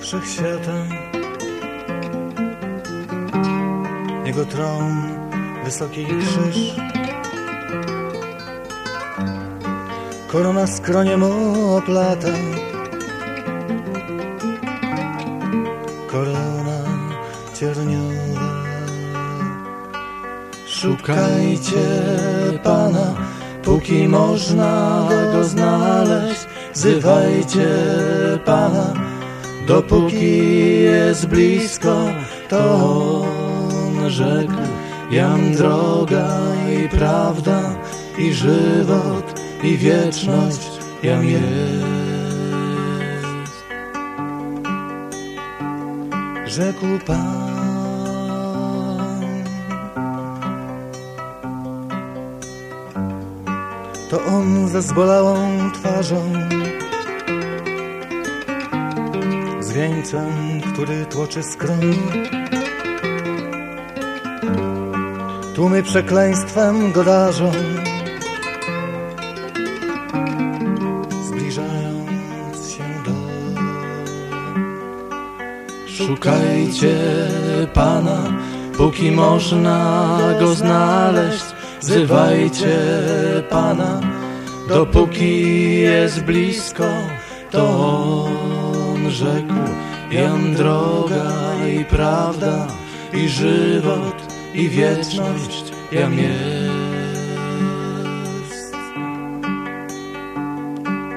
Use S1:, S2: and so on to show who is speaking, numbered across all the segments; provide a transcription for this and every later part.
S1: wszechświata. Jego tron, wysoki krzyż, korona skronie mu oplata. Korona cierniowa. Szukajcie Pana, póki można Go znaleźć. Wzywajcie Pana, dopóki jest blisko, to On rzekł. Jam droga i prawda, i żywot, i wieczność, jam jest. Rzekł Pan. To on ze zbolałą twarzą. Z wieńcem, który tłoczy skroń Tłumy przekleństwem go darzą. Zbliżając się do Szukajcie Pana, póki można Go znaleźć. Wzywajcie Pana, dopóki jest blisko. To On rzekł, jam droga i prawda, i żywot, i wieczność, jam jest.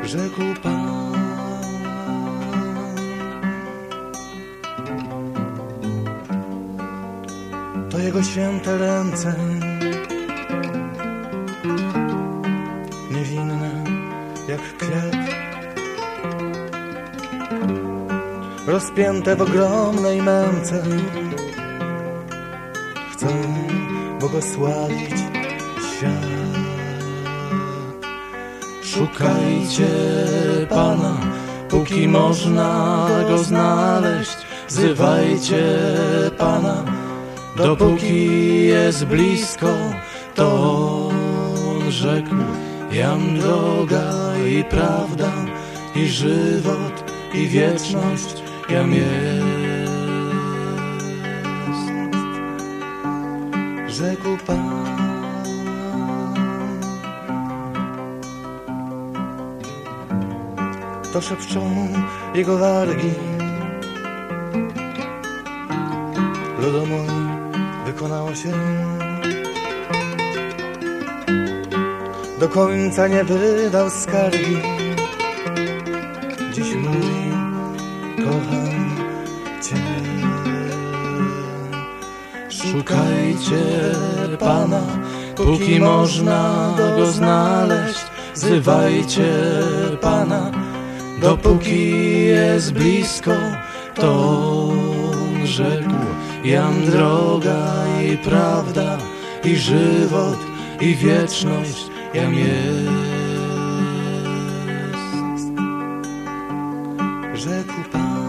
S1: Rzekł Pan. To Jego święte ręce. Niewinne jak kwiat rozpięte w ogromnej męce. Chcą błogosławić świat. Szukajcie Pana, póki można Go znaleźć. Wzywajcie Pana, dopóki jest blisko. To On rzekł, jam droga i prawda, i żywot, i wieczność, jam jest. Rzekł Pan. to szepczą jego wargi. Lodomoj wykonało się. Do końca nie wydał skargi. Dziś mówi, kocham Cię. Szukajcie Pana, póki można Go znaleźć. Wzywajcie Pana, dopóki jest blisko, to rzekł, jam droga prawda, i żywot, i wieczność jam jest. Rzekł Pan.